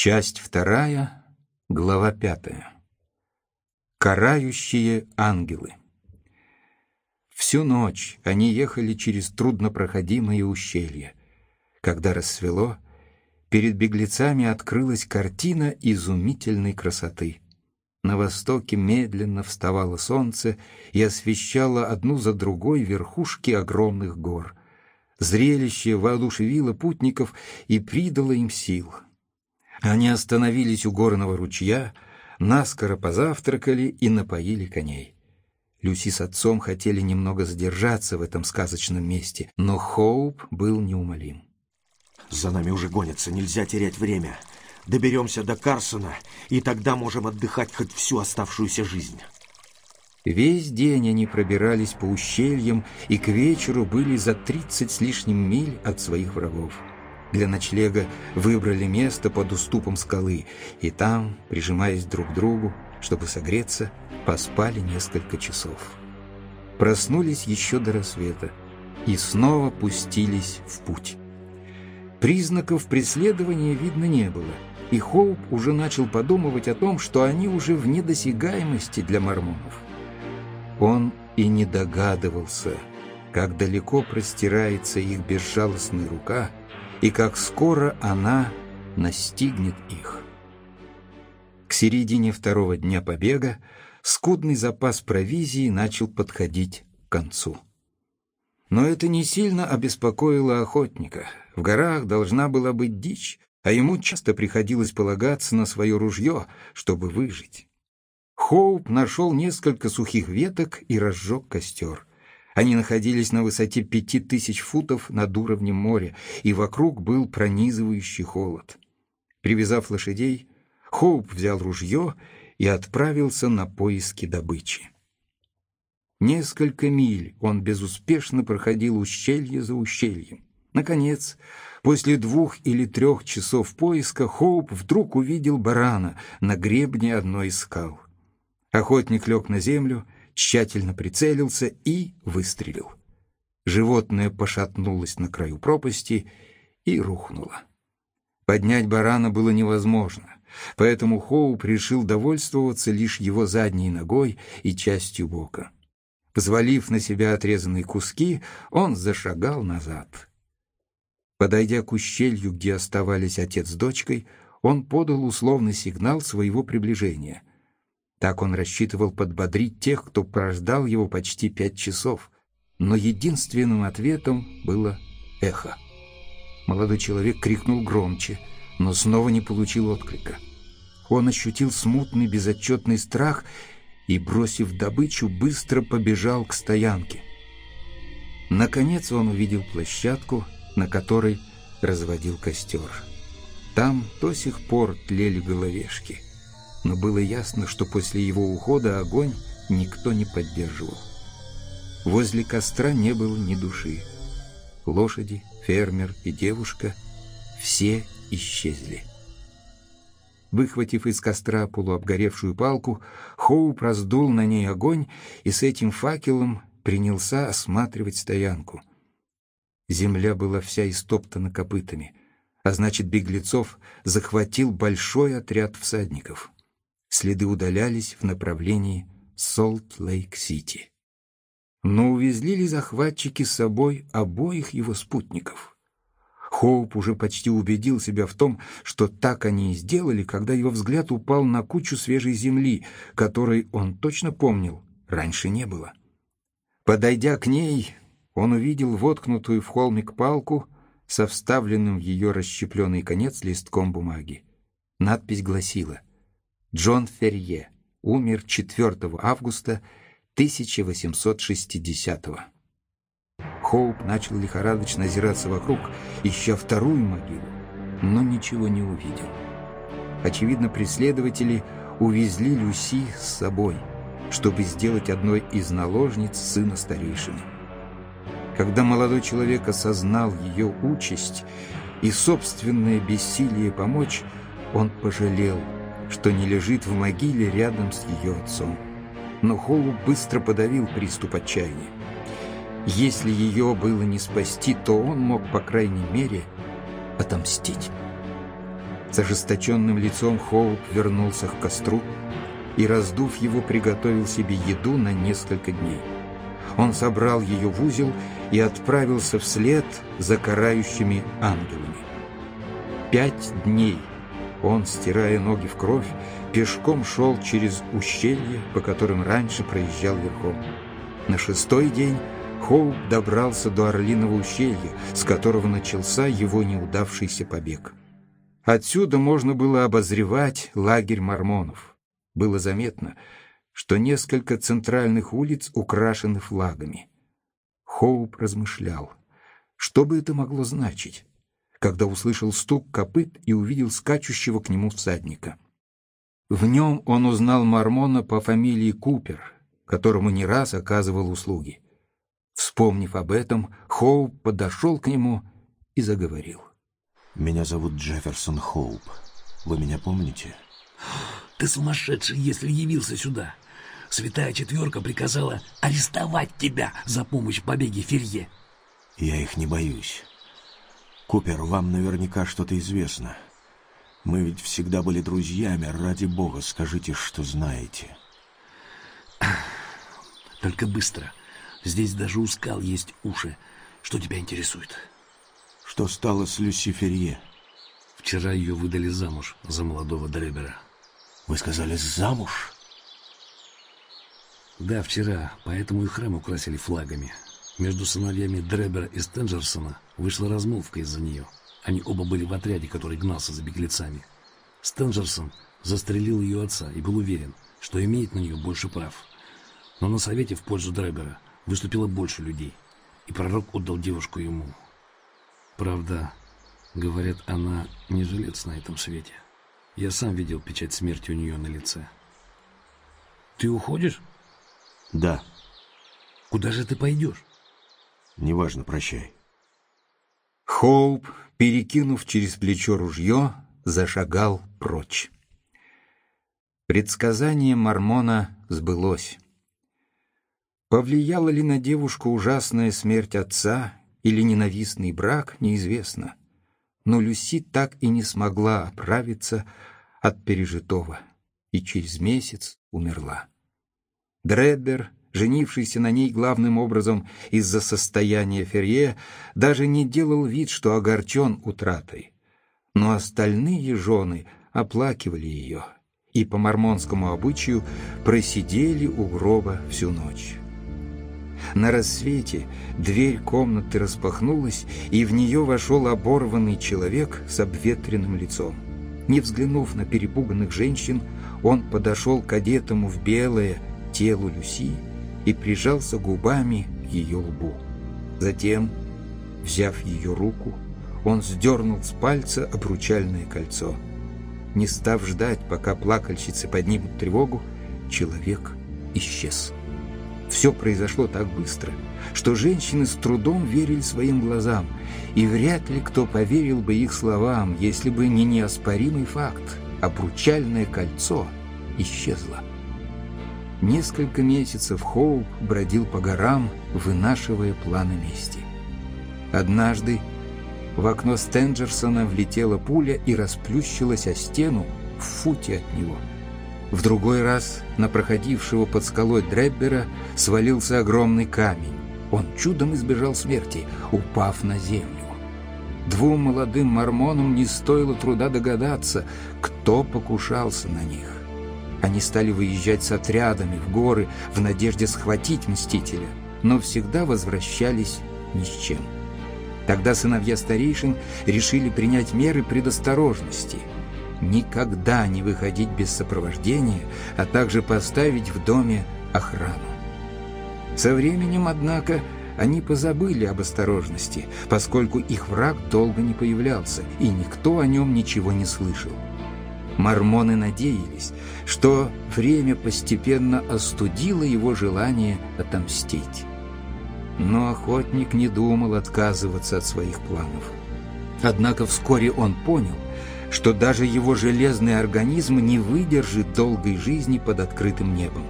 Часть вторая, глава пятая. Карающие ангелы. Всю ночь они ехали через труднопроходимые ущелья. Когда рассвело, перед беглецами открылась картина изумительной красоты. На востоке медленно вставало солнце и освещало одну за другой верхушки огромных гор. Зрелище воодушевило путников и придало им сил — они остановились у горного ручья, наскоро позавтракали и напоили коней. Люси с отцом хотели немного задержаться в этом сказочном месте, но Хоуп был неумолим. «За нами уже гонятся, нельзя терять время. Доберемся до Карсона, и тогда можем отдыхать хоть всю оставшуюся жизнь». Весь день они пробирались по ущельям и к вечеру были за тридцать с лишним миль от своих врагов. Для ночлега выбрали место под уступом скалы, и там, прижимаясь друг к другу, чтобы согреться, поспали несколько часов. Проснулись еще до рассвета и снова пустились в путь. Признаков преследования видно не было, и Хоуп уже начал подумывать о том, что они уже в недосягаемости для мормонов. Он и не догадывался, как далеко простирается их безжалостная рука — и как скоро она настигнет их. К середине второго дня побега скудный запас провизии начал подходить к концу. Но это не сильно обеспокоило охотника. В горах должна была быть дичь, а ему часто приходилось полагаться на свое ружье, чтобы выжить. Хоуп нашел несколько сухих веток и разжег костер. Они находились на высоте пяти тысяч футов над уровнем моря, и вокруг был пронизывающий холод. Привязав лошадей, Хоуп взял ружье и отправился на поиски добычи. Несколько миль он безуспешно проходил ущелье за ущельем. Наконец, после двух или трех часов поиска, Хоуп вдруг увидел барана на гребне одной из скал. Охотник лег на землю тщательно прицелился и выстрелил. Животное пошатнулось на краю пропасти и рухнуло. Поднять барана было невозможно, поэтому Хоуп решил довольствоваться лишь его задней ногой и частью бока. Взвалив на себя отрезанные куски, он зашагал назад. Подойдя к ущелью, где оставались отец с дочкой, он подал условный сигнал своего приближения — так он рассчитывал подбодрить тех, кто прождал его почти пять часов. Но единственным ответом было эхо. Молодой человек крикнул громче, но снова не получил отклика. Он ощутил смутный безотчетный страх и, бросив добычу, быстро побежал к стоянке. Наконец он увидел площадку, на которой разводил костер. Там до сих пор тлели головешки — но было ясно, что после его ухода огонь никто не поддерживал. Возле костра не было ни души. Лошади, фермер и девушка все исчезли. Выхватив из костра полуобгоревшую палку, Хоуп раздул на ней огонь и с этим факелом принялся осматривать стоянку. Земля была вся истоптана копытами, а значит, беглецов захватил большой отряд всадников. Следы удалялись в направлении Солт-Лейк-Сити. Но увезли ли захватчики с собой обоих его спутников? Хоуп уже почти убедил себя в том, что так они и сделали, когда его взгляд упал на кучу свежей земли, которой он точно помнил, раньше не было. Подойдя к ней, он увидел воткнутую в холмик палку со вставленным в ее расщепленный конец листком бумаги. Надпись гласила Джон Ферье умер 4 августа 1860 -го. Хоуп начал лихорадочно озираться вокруг, ища вторую могилу, но ничего не увидел. Очевидно, преследователи увезли Люси с собой, чтобы сделать одной из наложниц сына старейшины. Когда молодой человек осознал ее участь и собственное бессилие помочь, он пожалел что не лежит в могиле рядом с ее отцом. Но Холу быстро подавил приступ отчаяния. Если ее было не спасти, то он мог, по крайней мере, отомстить. С ожесточенным лицом Хоуп вернулся к костру и, раздув его, приготовил себе еду на несколько дней. Он собрал ее в узел и отправился вслед за карающими ангелами. Пять дней он, стирая ноги в кровь, пешком шел через ущелья, по которым раньше проезжал верхом. На шестой день Хоуп добрался до Орлиного ущелья, с которого начался его неудавшийся побег. Отсюда можно было обозревать лагерь мормонов. Было заметно, что несколько центральных улиц украшены флагами. Хоуп размышлял, что бы это могло значить, когда услышал стук копыт и увидел скачущего к нему всадника. В нем он узнал мормона по фамилии Купер, которому не раз оказывал услуги. Вспомнив об этом, Хоуп подошел к нему и заговорил. «Меня зовут Джефферсон Хоуп. Вы меня помните?» «Ты сумасшедший, если явился сюда. Святая Четверка приказала арестовать тебя за помощь в побеге Ферье». «Я их не боюсь. Купер, вам наверняка что-то известно. Мы ведь всегда были друзьями. Ради бога, скажите, что знаете». «Только быстро. Здесь даже у скал есть уши. Что тебя интересует? Что стало с Люси Ферье? Вчера ее выдали замуж за молодого Дребера. Вы сказали «замуж»? Да, вчера, поэтому и храм украсили флагами. Между сыновьями Дребера и Стенджерсона вышла размолвка из-за нее. Они оба были в отряде, который гнался за беглецами. Стенджерсон застрелил ее отца и был уверен, что имеет на нее больше прав. Но на совете в пользу Дребера выступило больше людей, и пророк отдал девушку ему. Правда, говорят, она не жилец на этом свете. Я сам видел печать смерти у нее на лице. Ты уходишь? Да. Куда же ты пойдешь? Неважно, прощай. Хоуп, перекинув через плечо ружье, зашагал прочь. Предсказание Мормона сбылось. Повлияла ли на девушку ужасная смерть отца или ненавистный брак, неизвестно. Но Люси так и не смогла оправиться от пережитого и через месяц умерла. Дредбер, женившийся на ней главным образом из-за состояния Ферье, даже не делал вид, что огорчен утратой. Но остальные жены оплакивали ее и по мормонскому обычаю просидели у гроба всю ночь. На рассвете дверь комнаты распахнулась, и в нее вошел оборванный человек с обветренным лицом. Не взглянув на перепуганных женщин, он подошел к одетому в белое телу Люси и прижался губами к ее лбу. Затем, взяв ее руку, он сдернул с пальца обручальное кольцо. Не став ждать, пока плакальщицы поднимут тревогу, человек исчез. Все произошло так быстро, что женщины с трудом верили своим глазам, и вряд ли кто поверил бы их словам, если бы не неоспоримый факт – обручальное кольцо исчезло. Несколько месяцев Хоуп бродил по горам, вынашивая планы мести. Однажды в окно Стенджерсона влетела пуля и расплющилась о стену в футе от него – в другой раз на проходившего под скалой Дреббера свалился огромный камень. Он чудом избежал смерти, упав на землю. Двум молодым мормонам не стоило труда догадаться, кто покушался на них. Они стали выезжать с отрядами в горы в надежде схватить мстителя, но всегда возвращались ни с чем. Тогда сыновья старейшин решили принять меры предосторожности – никогда не выходить без сопровождения, а также поставить в доме охрану. Со временем, однако, они позабыли об осторожности, поскольку их враг долго не появлялся, и никто о нем ничего не слышал. Мормоны надеялись, что время постепенно остудило его желание отомстить. Но охотник не думал отказываться от своих планов. Однако вскоре он понял, что даже его железный организм не выдержит долгой жизни под открытым небом.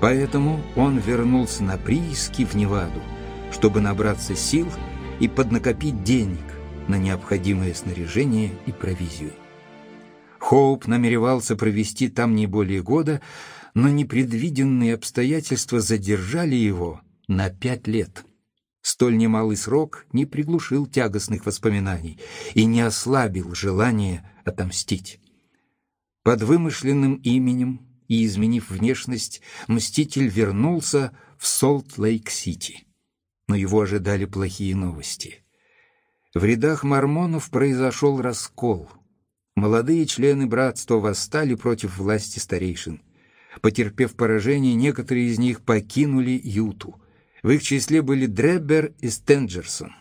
Поэтому он вернулся на прииски в Неваду, чтобы набраться сил и поднакопить денег на необходимое снаряжение и провизию. Хоуп намеревался провести там не более года, но непредвиденные обстоятельства задержали его на пять лет. Столь немалый срок не приглушил тягостных воспоминаний и не ослабил желание отомстить. Под вымышленным именем и изменив внешность, Мститель вернулся в Солт-Лейк-Сити. Но его ожидали плохие новости. В рядах мормонов произошел раскол. Молодые члены братства восстали против власти старейшин. Потерпев поражение, некоторые из них покинули Юту – в их числе были Дреббер и Стенджерсон.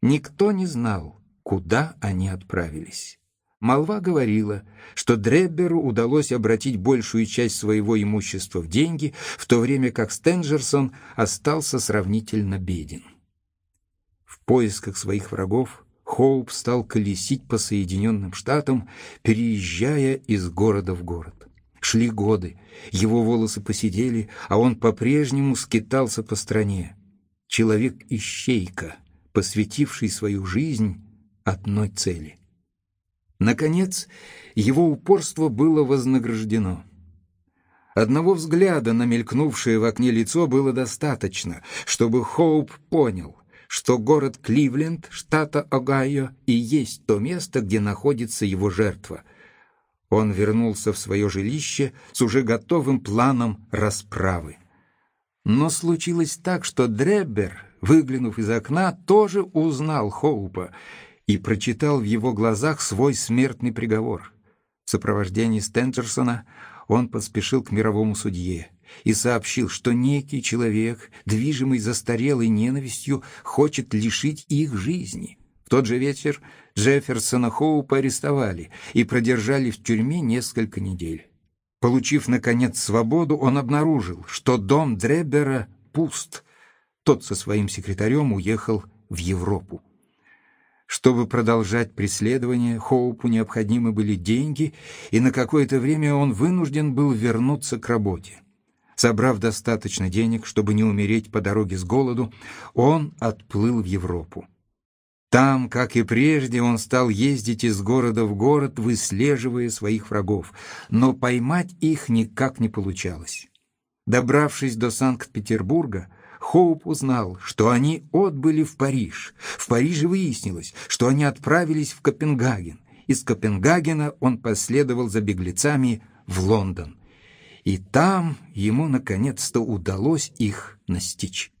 Никто не знал, куда они отправились. Молва говорила, что Дребберу удалось обратить большую часть своего имущества в деньги, в то время как Стенджерсон остался сравнительно беден. В поисках своих врагов Хоуп стал колесить по Соединенным Штатам, переезжая из города в город. Шли годы, его волосы посидели, а он по-прежнему скитался по стране. Человек-ищейка, посвятивший свою жизнь одной цели. Наконец, его упорство было вознаграждено. Одного взгляда на мелькнувшее в окне лицо было достаточно, чтобы Хоуп понял, что город Кливленд, штата Огайо, и есть то место, где находится его жертва — он вернулся в свое жилище с уже готовым планом расправы. Но случилось так, что Дреббер, выглянув из окна, тоже узнал Хоупа и прочитал в его глазах свой смертный приговор. В сопровождении Стенджерсона он поспешил к мировому судье и сообщил, что некий человек, движимый застарелой ненавистью, хочет лишить их жизни тот же вечер Джефферсона Хоупа арестовали и продержали в тюрьме несколько недель. Получив, наконец, свободу, он обнаружил, что дом Дребера пуст. Тот со своим секретарем уехал в Европу. Чтобы продолжать преследование, Хоупу необходимы были деньги, и на какое-то время он вынужден был вернуться к работе. Собрав достаточно денег, чтобы не умереть по дороге с голоду, он отплыл в Европу. Там, как и прежде, он стал ездить из города в город, выслеживая своих врагов, но поймать их никак не получалось. Добравшись до Санкт-Петербурга, Хоуп узнал, что они отбыли в Париж. В Париже выяснилось, что они отправились в Копенгаген. Из Копенгагена он последовал за беглецами в Лондон. И там ему наконец-то удалось их настичь.